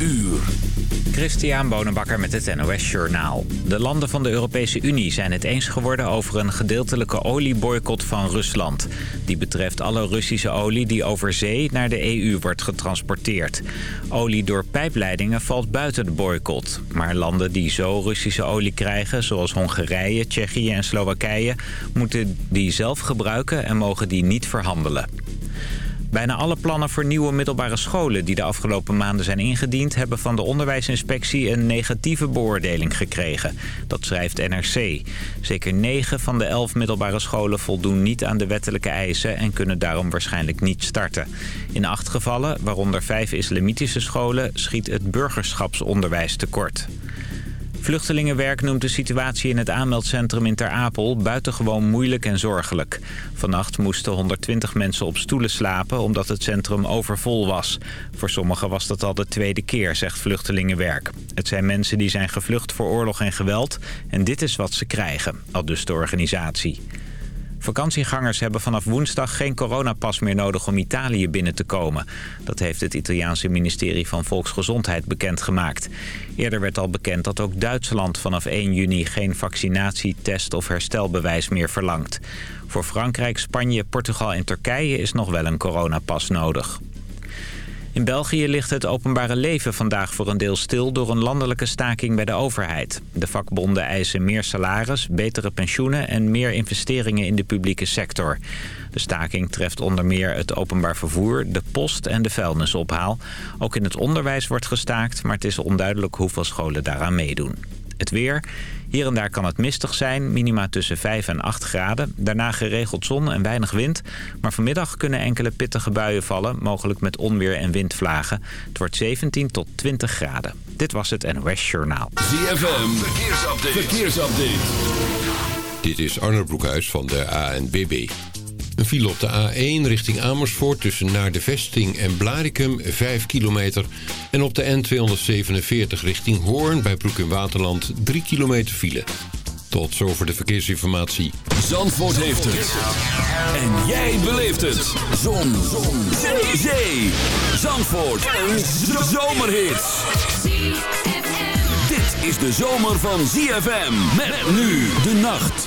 uur. Christian Bonenbakker met het NOS Journaal. De landen van de Europese Unie zijn het eens geworden over een gedeeltelijke olieboycott van Rusland. Die betreft alle Russische olie die over zee naar de EU wordt getransporteerd. Olie door pijpleidingen valt buiten de boycott. Maar landen die zo Russische olie krijgen, zoals Hongarije, Tsjechië en Slowakije... moeten die zelf gebruiken en mogen die niet verhandelen. Bijna alle plannen voor nieuwe middelbare scholen die de afgelopen maanden zijn ingediend... hebben van de onderwijsinspectie een negatieve beoordeling gekregen. Dat schrijft NRC. Zeker 9 van de 11 middelbare scholen voldoen niet aan de wettelijke eisen... en kunnen daarom waarschijnlijk niet starten. In acht gevallen, waaronder vijf islamitische scholen, schiet het burgerschapsonderwijs tekort. Vluchtelingenwerk noemt de situatie in het aanmeldcentrum in Ter Apel buitengewoon moeilijk en zorgelijk. Vannacht moesten 120 mensen op stoelen slapen omdat het centrum overvol was. Voor sommigen was dat al de tweede keer, zegt Vluchtelingenwerk. Het zijn mensen die zijn gevlucht voor oorlog en geweld en dit is wat ze krijgen, al dus de organisatie. Vakantiegangers hebben vanaf woensdag geen coronapas meer nodig om Italië binnen te komen. Dat heeft het Italiaanse ministerie van Volksgezondheid bekendgemaakt. Eerder werd al bekend dat ook Duitsland vanaf 1 juni geen vaccinatie, test of herstelbewijs meer verlangt. Voor Frankrijk, Spanje, Portugal en Turkije is nog wel een coronapas nodig. In België ligt het openbare leven vandaag voor een deel stil door een landelijke staking bij de overheid. De vakbonden eisen meer salaris, betere pensioenen en meer investeringen in de publieke sector. De staking treft onder meer het openbaar vervoer, de post en de vuilnisophaal. Ook in het onderwijs wordt gestaakt, maar het is onduidelijk hoeveel scholen daaraan meedoen. Het weer. Hier en daar kan het mistig zijn, minima tussen 5 en 8 graden. Daarna geregeld zon en weinig wind. Maar vanmiddag kunnen enkele pittige buien vallen, mogelijk met onweer en windvlagen. Het wordt 17 tot 20 graden. Dit was het NOS Journaal. ZFM, verkeersupdate. verkeersupdate. Dit is Arnold Broekhuis van de ANBB. Een file op de A1 richting Amersfoort tussen naar de vesting en Blarikum 5 kilometer. En op de N247 richting Hoorn bij Broek in Waterland 3 kilometer file. Tot zover de verkeersinformatie. Zandvoort heeft het. En jij beleeft het. Zon. Zon. Zee. Zandvoort. Een zomerhit. Dit is de zomer van ZFM. Met nu de nacht.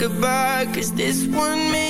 Goodbye, cause this one means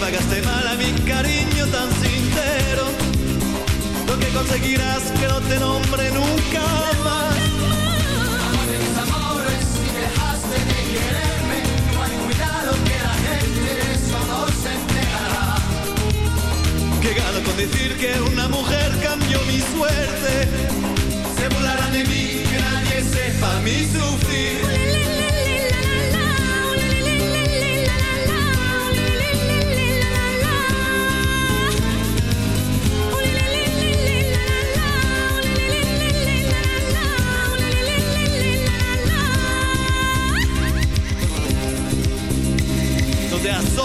pagaste mal a mi cariño tan sincero, lo que conseguirás que no te nombre nunca más. Amor de mis amores, si dejaste de quererme, no hay cuidado que la gente de eso no se enterará. Gano con decir que una mujer cambió mi suerte. Se burlarán de mí, que nadie sepa mi sufrir.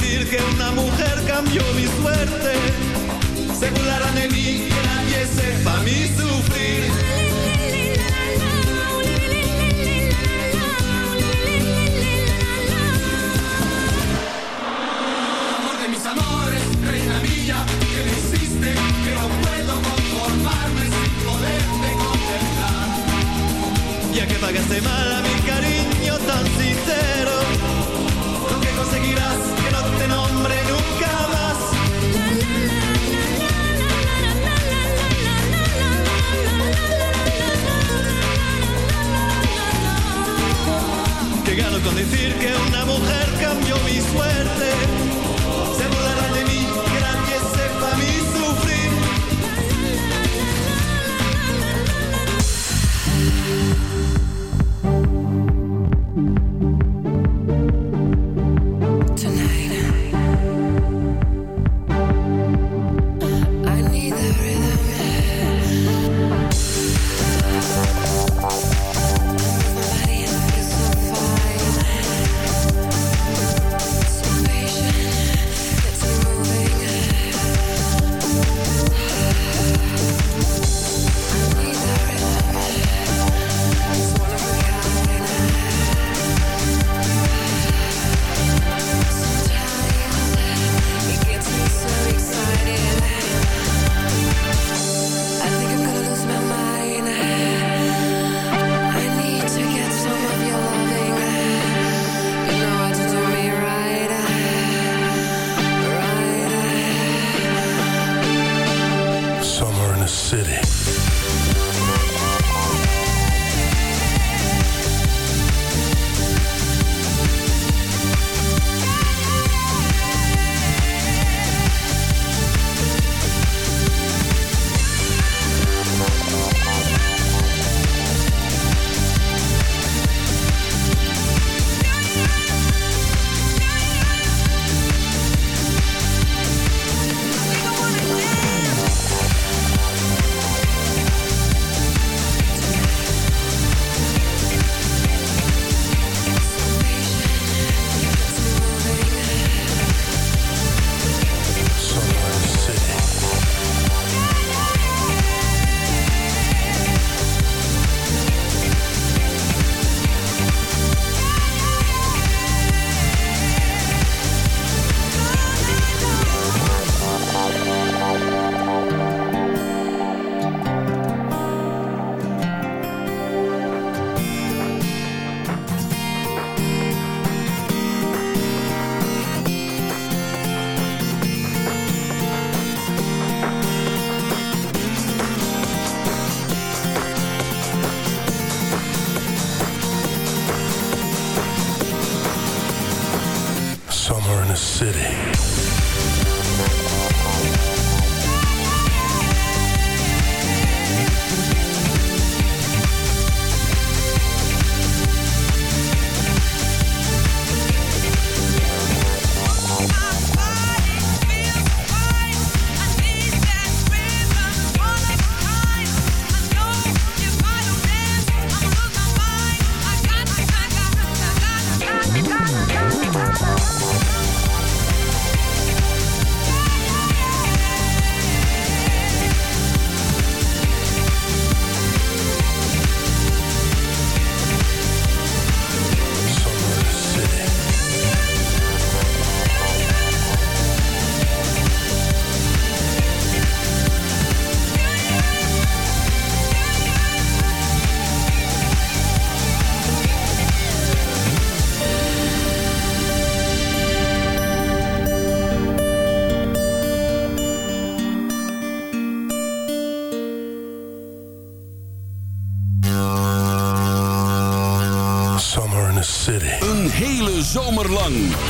que una mujer cambió mi suerte. Se burlarán de mí, que nadie sepa mi sufrir.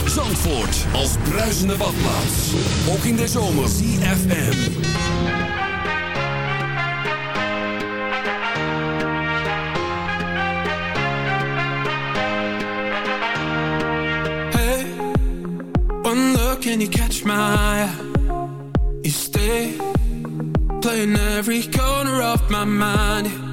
Zandvoort als bruisende badplaats. Ook in de zomer. CFM. Hey, one look and you catch my eye. You stay, playing every corner of my mind.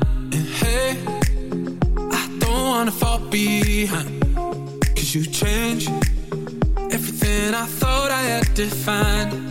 find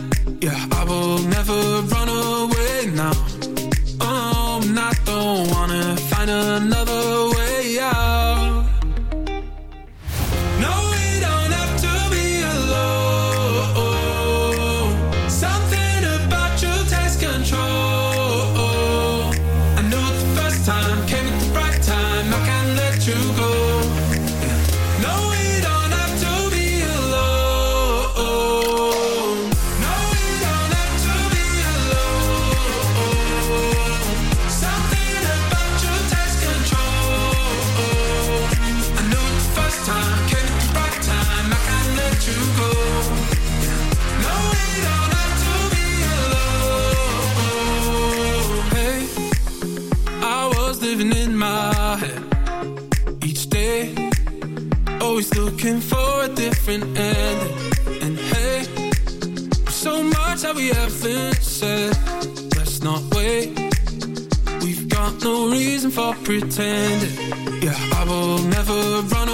looking for a different ending. And hey, so much that we haven't said. Let's not wait. We've got no reason for pretending. Yeah, I will never run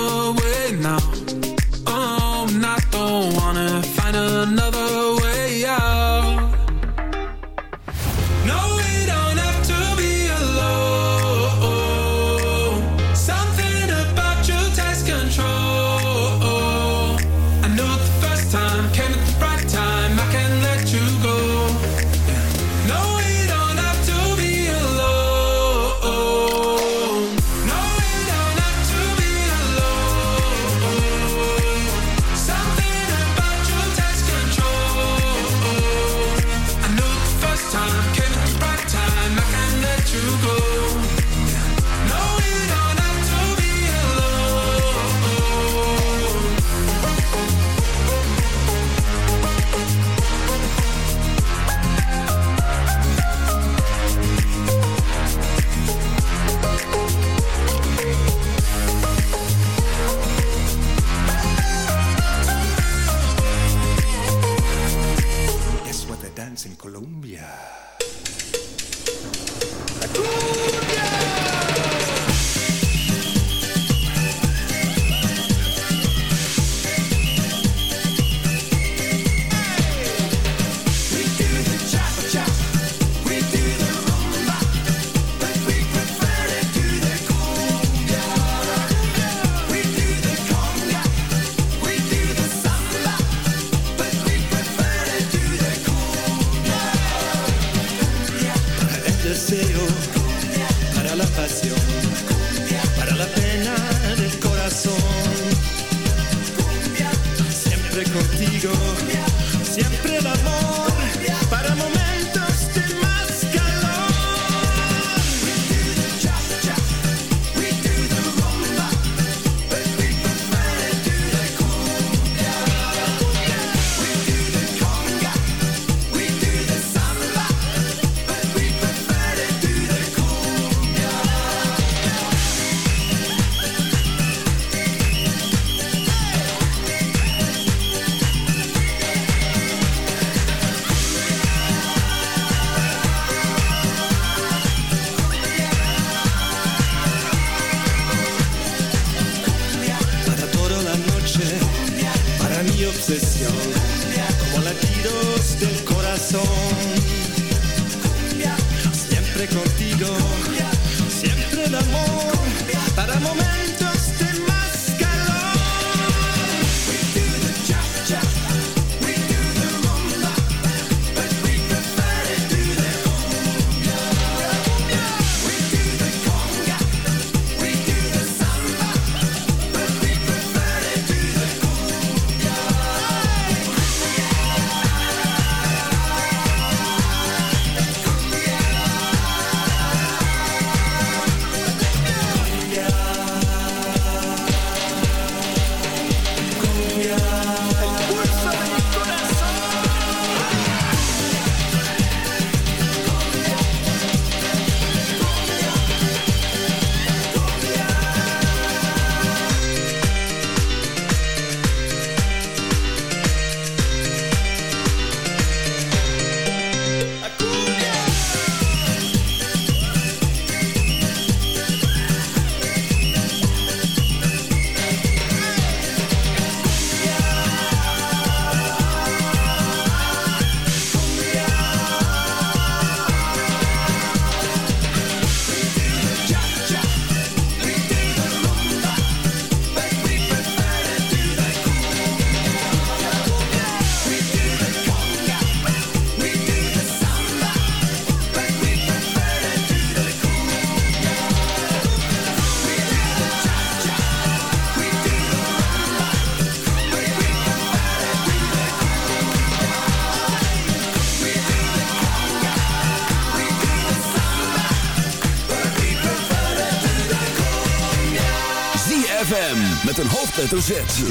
hoofdletter Z.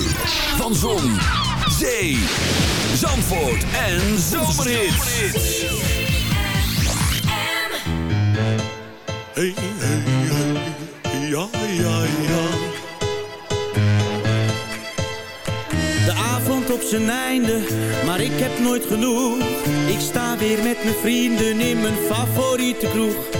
Van Zon, Zee, Zandvoort en Zomerhits. Hey, hey, hey, ja, ja, ja. De avond op zijn einde, maar ik heb nooit genoeg. Ik sta weer met mijn vrienden in mijn favoriete kroeg.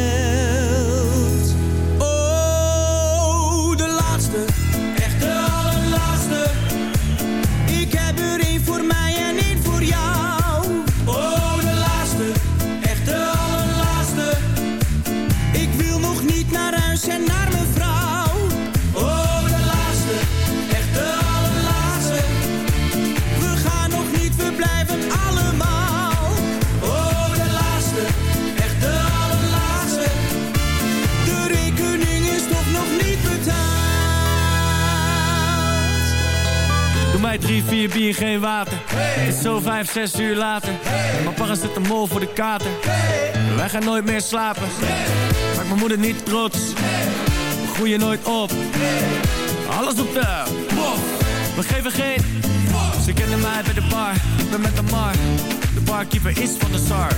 0, 5, 6 uur later. Hey. Mijn papa zit de mol voor de kater. Wij gaan nooit meer slapen. Hey. Maak mijn moeder niet trots. We groeien nooit op. Alles op de bof. We geven geen. Ze kennen mij bij de bar. Ik ben met de mar. De barkeeper is van de zar.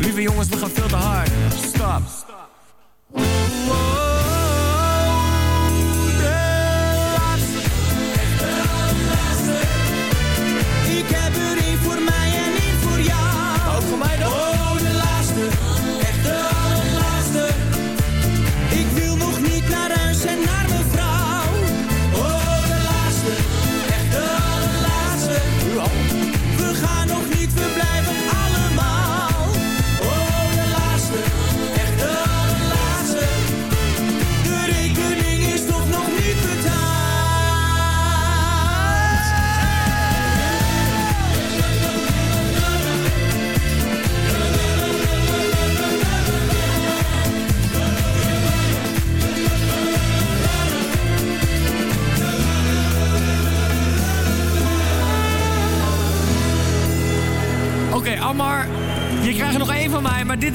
Lieve jongens, we gaan veel te hard. Stop.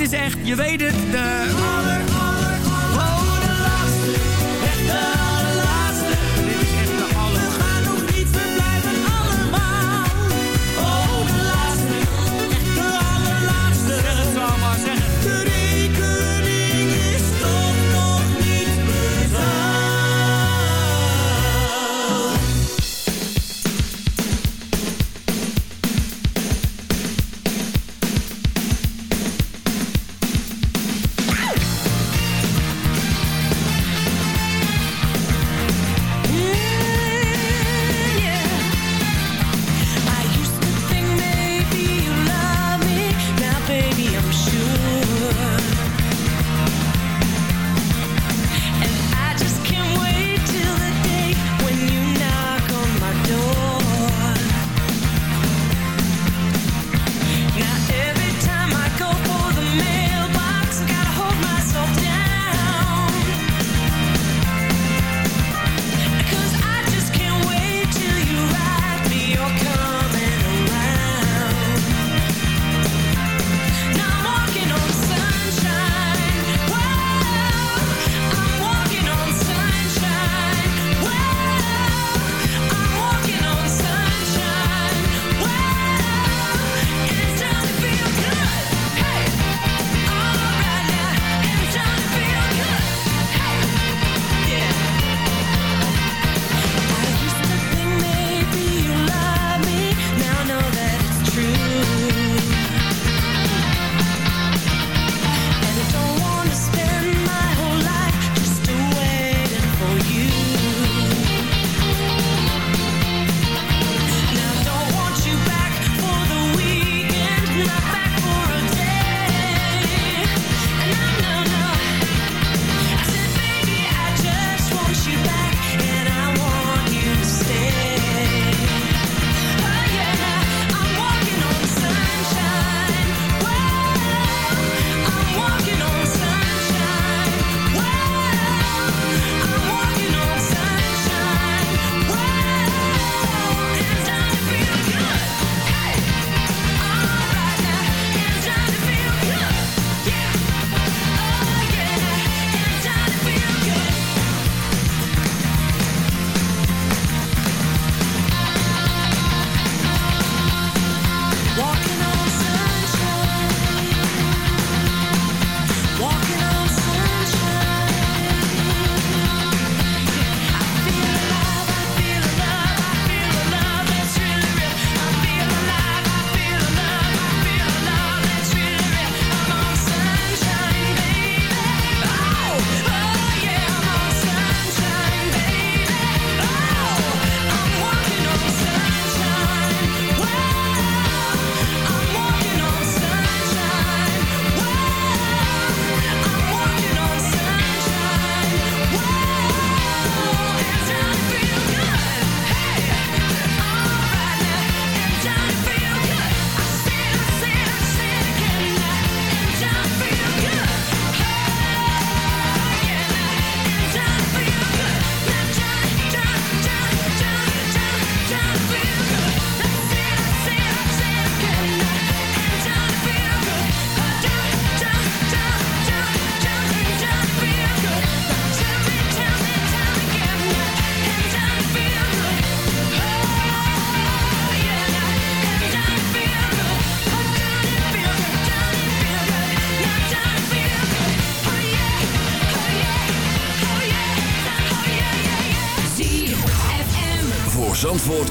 Is echt, je weet het, de...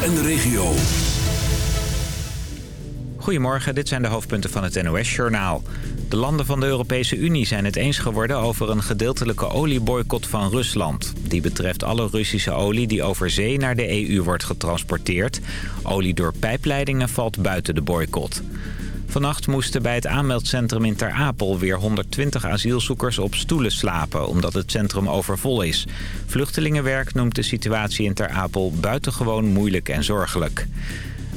en de regio. Goedemorgen, dit zijn de hoofdpunten van het NOS-journaal. De landen van de Europese Unie zijn het eens geworden over een gedeeltelijke olieboycott van Rusland. Die betreft alle Russische olie die over zee naar de EU wordt getransporteerd. Olie door pijpleidingen valt buiten de boycott. Vannacht moesten bij het aanmeldcentrum in Ter Apel weer 120 asielzoekers op stoelen slapen... omdat het centrum overvol is. Vluchtelingenwerk noemt de situatie in Ter Apel buitengewoon moeilijk en zorgelijk.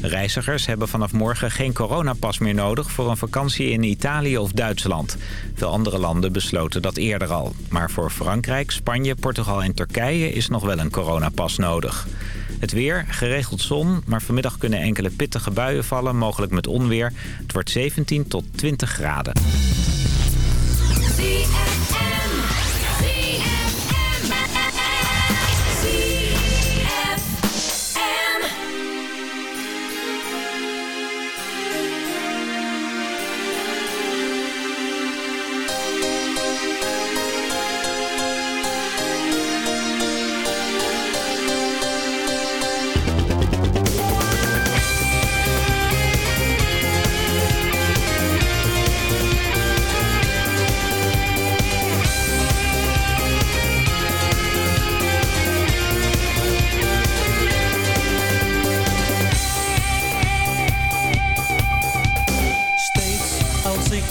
Reizigers hebben vanaf morgen geen coronapas meer nodig voor een vakantie in Italië of Duitsland. Veel andere landen besloten dat eerder al. Maar voor Frankrijk, Spanje, Portugal en Turkije is nog wel een coronapas nodig. Het weer, geregeld zon, maar vanmiddag kunnen enkele pittige buien vallen, mogelijk met onweer. Het wordt 17 tot 20 graden.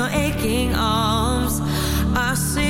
your aching arms. I see.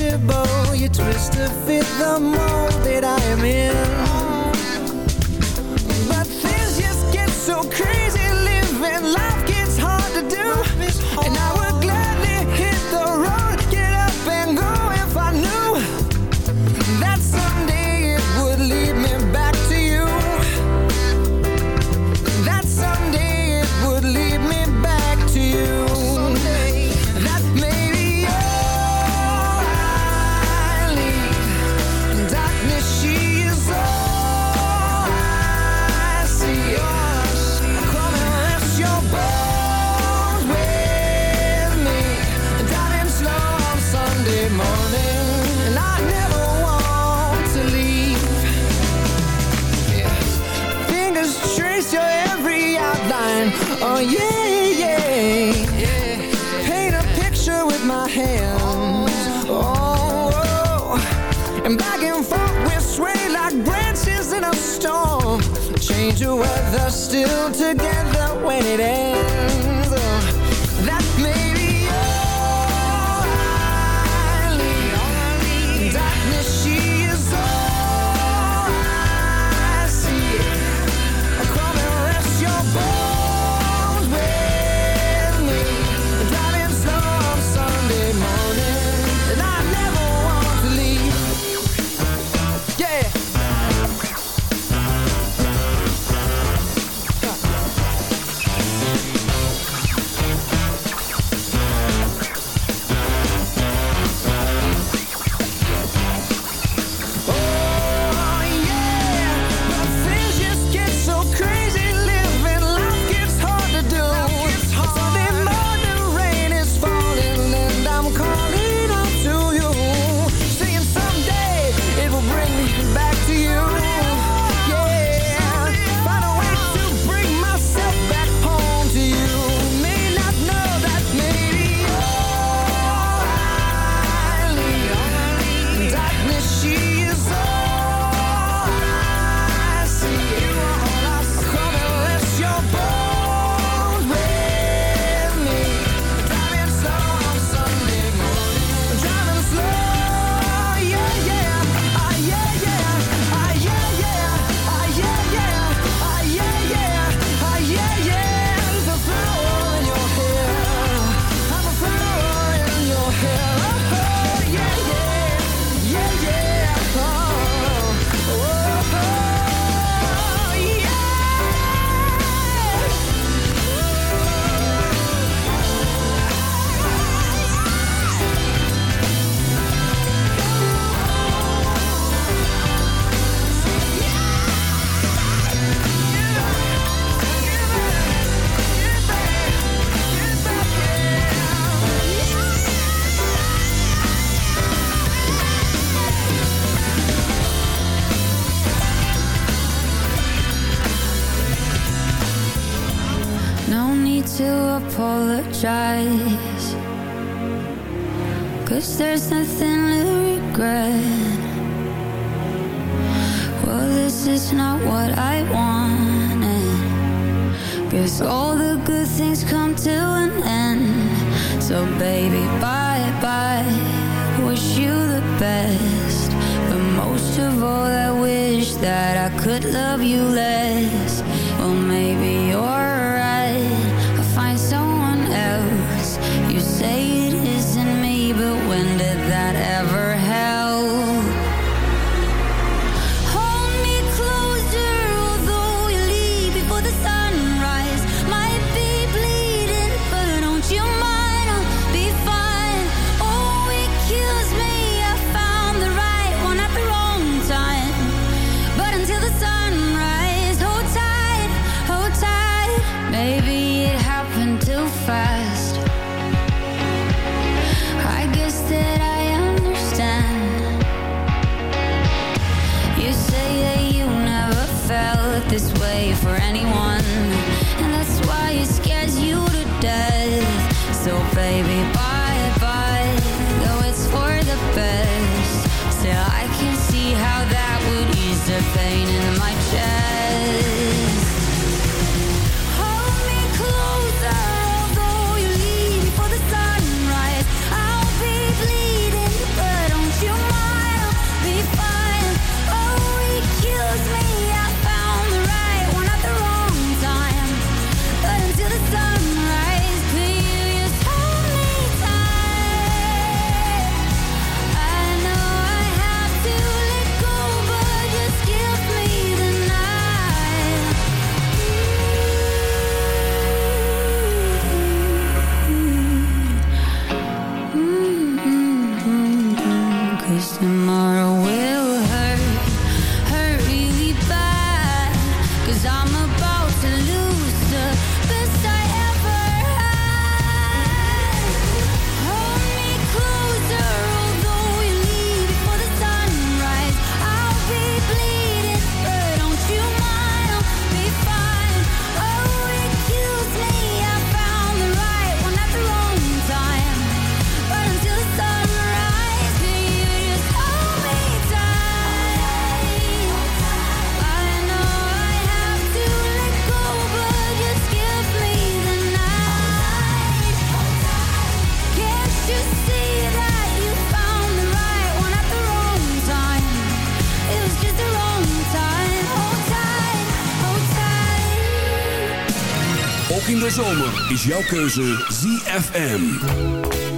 comfortable You twist to fit the mold that I am in. when it. the best But most of all I wish that I could love you less. Well maybe you're jouw keuze ZFM.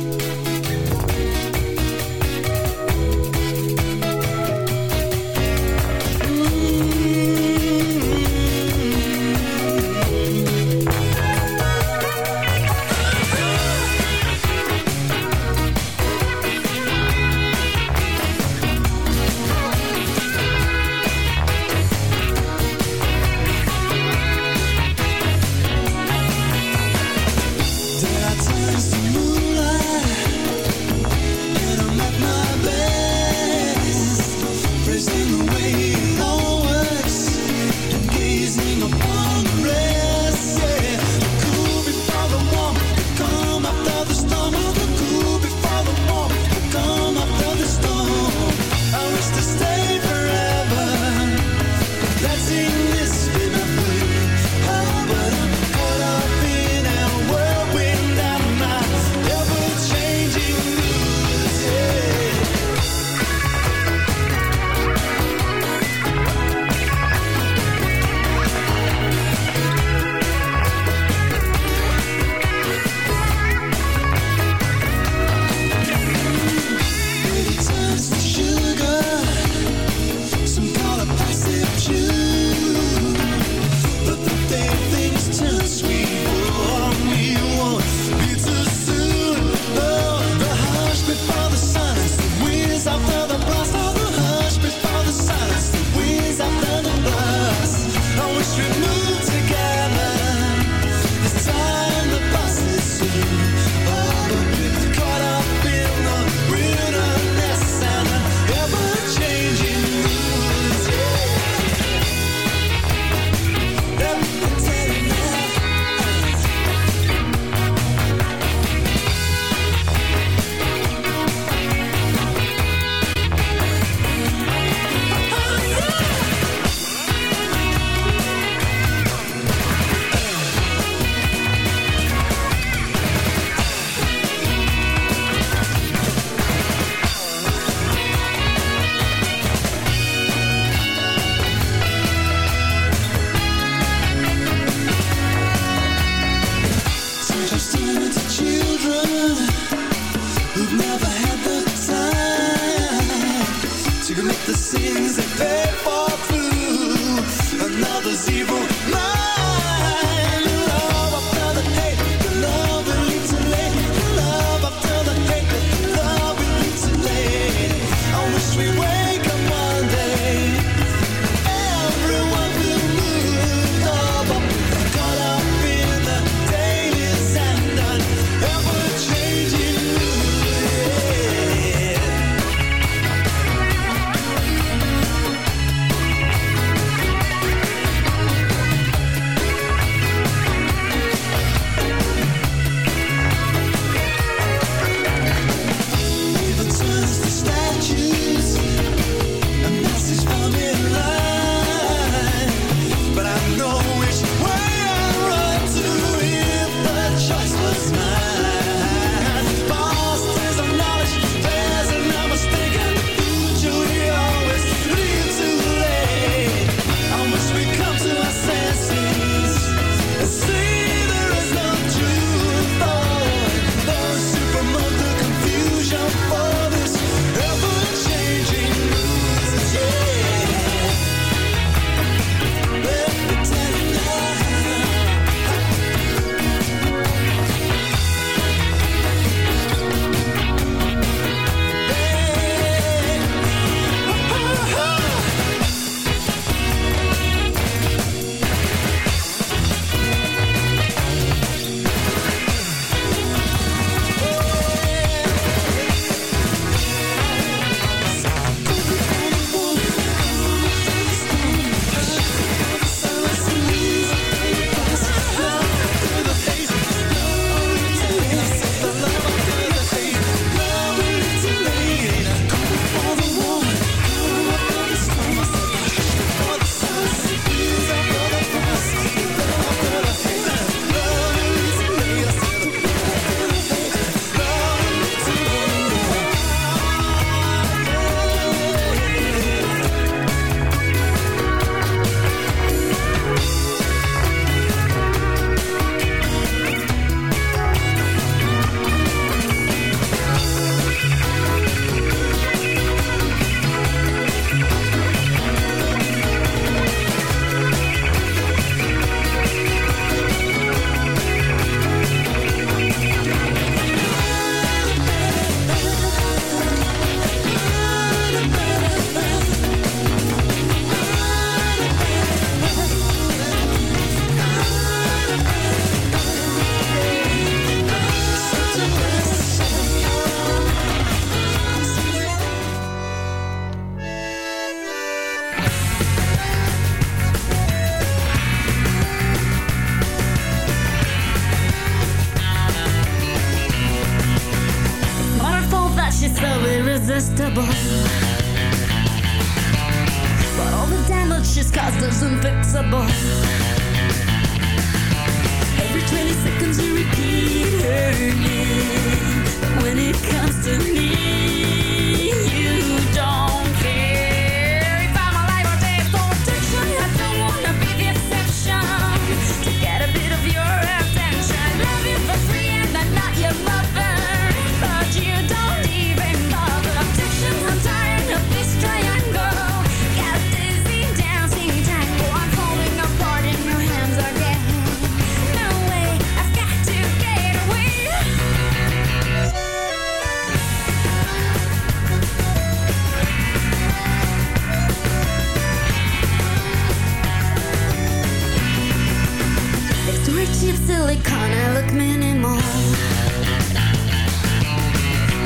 Cheap I look minimal.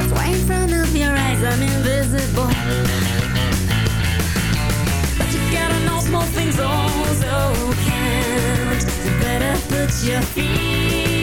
Behind front of your eyes, I'm invisible But you gotta know small things also count better put your feet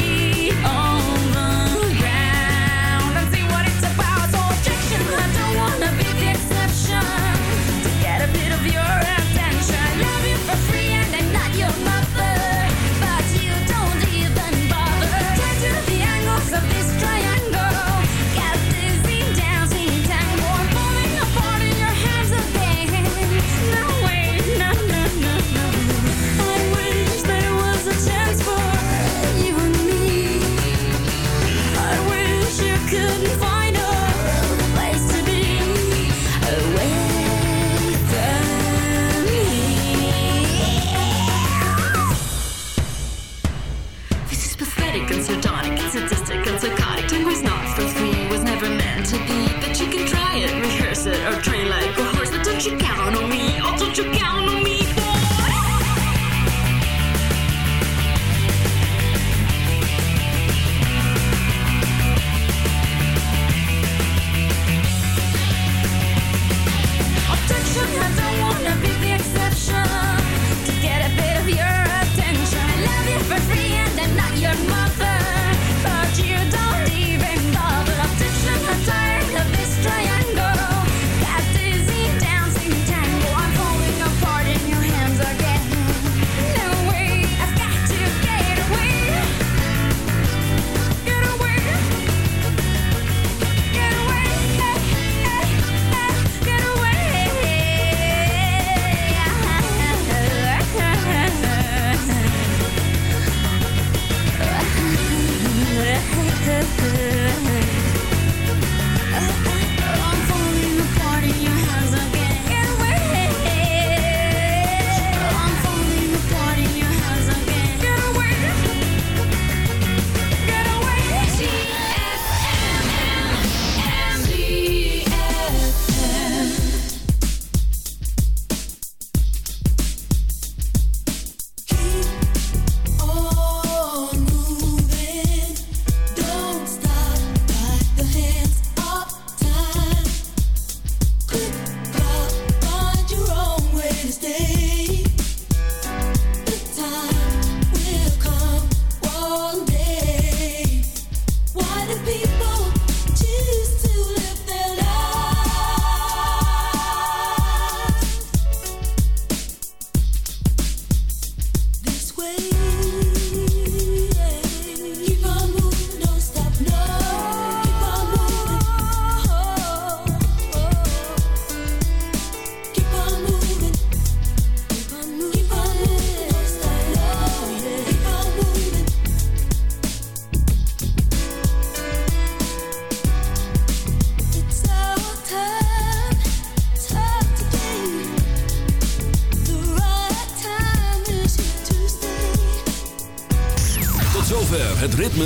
you count on me.